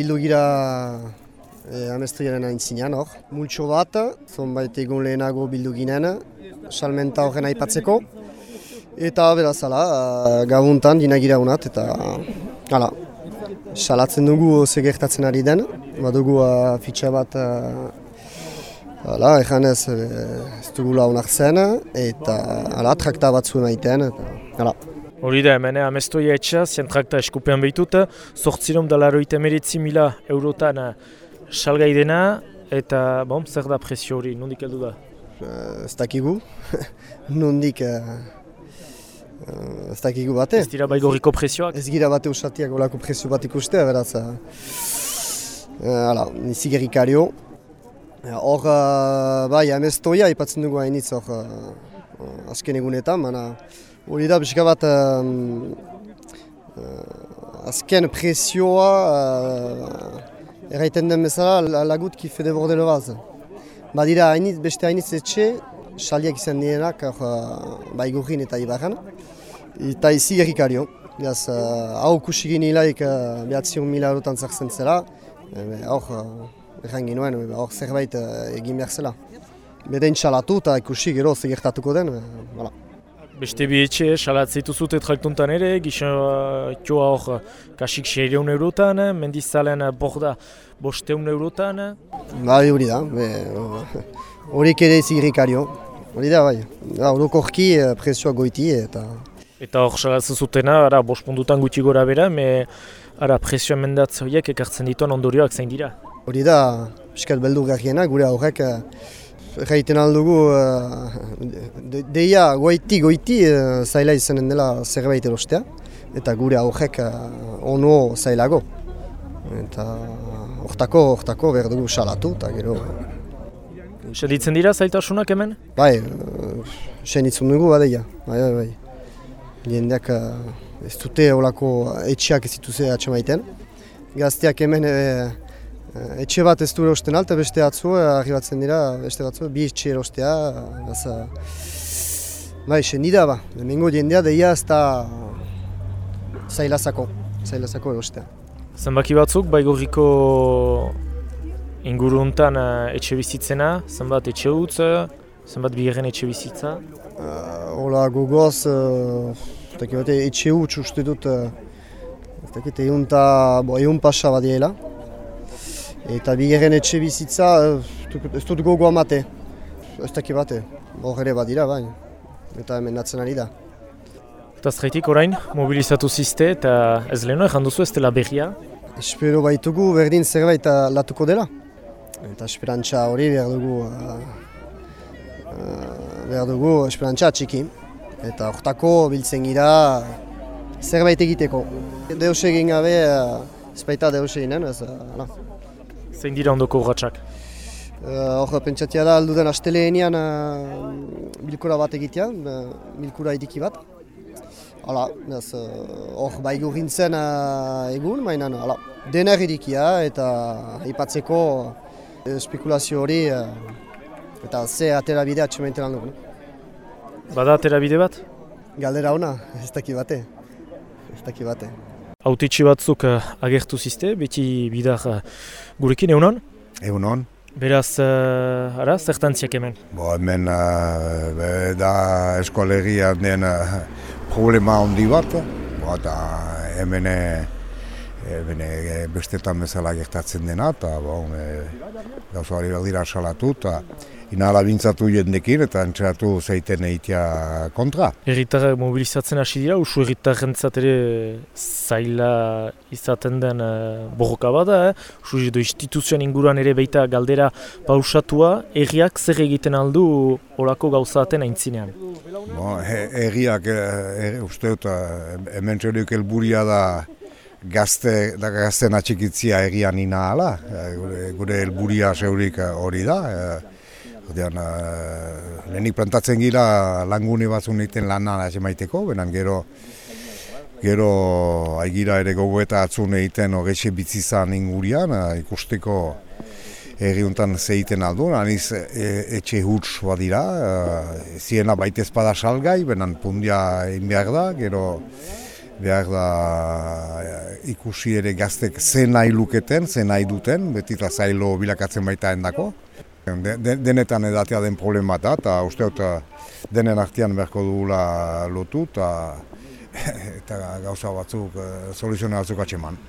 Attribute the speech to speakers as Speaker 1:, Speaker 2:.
Speaker 1: Bildu gira e, amestoiaren aintzinean hor. Multxo bat, zonbait egun lehenago bildu ginen, salmenta horren aipatzeko. Eta beraz, ala, gabuntan dinagira honat, eta hala, salatzen dugu ze gertatzen ari den. Badugu uh, fitxa bat, uh, ala, ezan ez, ez dugula honak zen, eta ala, trakta bat zuen aiten, eta hala.
Speaker 2: Hori da, hemen amestoia etxa, zientrakta eskupean behitut, sortzirom da laroite meritzi mila eurotan eh, salgai dena, eta bom, zer da presio hori, nondik heldu da?
Speaker 1: Uh, ez dakigu, nondik uh, uh, ez dakigu bate.
Speaker 2: Ez dira baigorriko presioak?
Speaker 1: Ez gira bate usatiak olako presio bat ikustea, beraz. Uh, hala, nizi gerrikario. Hor, uh, bai, amestoia, ipatzen dugu hainitz hor, uh, azken egunetan, mana, Hori da, pixka bat, um, uh, azken presioa uh, erraiten den bezala lagut ki fede borde lobaz. Badira, hainit, beste hainitz etxe, saliak izan dienak, uh, baigurrin eta ibarran, eta izi gerrikario. Beaz, uh, hau kusigin hilaik uh, behatzion mila eurotan zartzen zela, hor, uh, erran hor zerbait uh, egin behar zela. Beden txalatu eta ikusi gero zegertatuko den, uh,
Speaker 2: Beste bi etxe, salatzeitu zute traktuntan ere, gizan txoa hor kasik seireun eurotan, mendizalen borda bosteun eurotan.
Speaker 1: Bai, hori da, horiek ere zirrikario, hori da, bai. Horoko horki presioa goiti eta...
Speaker 2: Eta hor salatzen zutena, ara, pundutan gutxi gora bera, me ara, presioa mendatze horiek ekartzen dituen ondorioak zein dira.
Speaker 1: Hori da, piskat beldur garriena, gure horrek Gaiten aldugu, uh, deia goiti goiti uh, zaila izanen dela zerbait erostea eta gure aurrek uh, ono zailago. Eta hortako, hortako behar dugu salatu eta gero...
Speaker 2: Seditzen dira zaitasunak hemen?
Speaker 1: Bai, uh, senitzen dugu badeia, bai, bai, bai. Jendeak uh, ez dute olako etxeak ez dituzea atxemaiten. Gazteak hemen Eh, etxe bat ez du erosten alta, beste atzu, eh, arribatzen dira, beste batzu, bi etxe erostea, gaza... Ba, esen dira ba, lehenengo jendea deia ez da zailazako, zailazako erostea.
Speaker 2: Zenbaki batzuk, baigorriko inguruntan uh, etxe bizitzena, zenbat etxe utz, zenbat bigarren etxe bizitza?
Speaker 1: Uh, Ola gogoz, uh, etxe utz uste dut, uh, egun pasa badiela. Eta bigarren etxe bizitza, eh, ez dut gogoa mate. Ez dakit bate, hor ere badira bain. Eta hemen natzen ari da.
Speaker 2: Eta zaitik orain, mobilizatu ziste eta ez leheno egin duzu ez dela berria?
Speaker 1: Espero baitugu berdin zerbait latuko dela. Eta esperantza hori behar dugu, behar dugu esperantza txiki. Eta hortako biltzen gira zerbait egiteko. Deus egin gabe, ez baita deus eginen, ez, uh,
Speaker 2: Zein dira ondoko urratxak?
Speaker 1: Hor, uh, pentsatia da alduden asteleenean uh, bilkura bat egitean, uh, bilkura ediki bat. Hala, hor uh, baigu gintzen uh, egun, mainan, hala, dener edikia eta ipatzeko uh, spekulazio hori uh, eta ze atera bidea atxemaiten aldo.
Speaker 2: Bada atera bide bat?
Speaker 1: Galdera ona, ez daki bate. Ez daki bate.
Speaker 2: Autetxe batzuk uh, agertu zizte, beti bidar uh, gurekin, egunon?
Speaker 3: Egunon.
Speaker 2: Beraz, uh, ara, zertantziak hemen?
Speaker 3: Bo, hemen uh, da eskolegia den uh, problema handi bat, bo, eta hemen hemen bestetan bezala gertatzen dena, eta bo, e, gauza hori berdira salatu, eta inala bintzatu jendekin eta entxeratu zeiten eitea kontra.
Speaker 2: Erritar mobilizatzen hasi dira, usu erritarren ere zaila izaten den uh, borroka bada, eh? usu edo instituzioan inguruan ere beita galdera pausatua, erriak zer egiten aldu olako gauzaten aintzinean?
Speaker 3: Bo, erriak, er, uste dut, hemen txelik elburia da gazte, da gazten atxikitzia errian ina ala, gure elburia zeurik hori da, Ordean, uh, lehenik plantatzen gira langune batzun egiten lana hasi maiteko, benan gero gero aigira ere gogoeta atzun egiten hogeixe bitzizan ingurian, ikusteko egiuntan zeiten aldu, aniz e, etxe huts badira, uh, ziena baita espada salgai, benan pundia egin behar da, gero behar da ikusi ere gaztek ze nahi luketen, ze nahi duten, beti zailo bilakatzen baita endako. De, de, denetan edatea den problema da, eta uste dut denen artean beharko dugula lotu, eta, eta gauza batzuk, soluzioa batzuk atxeman.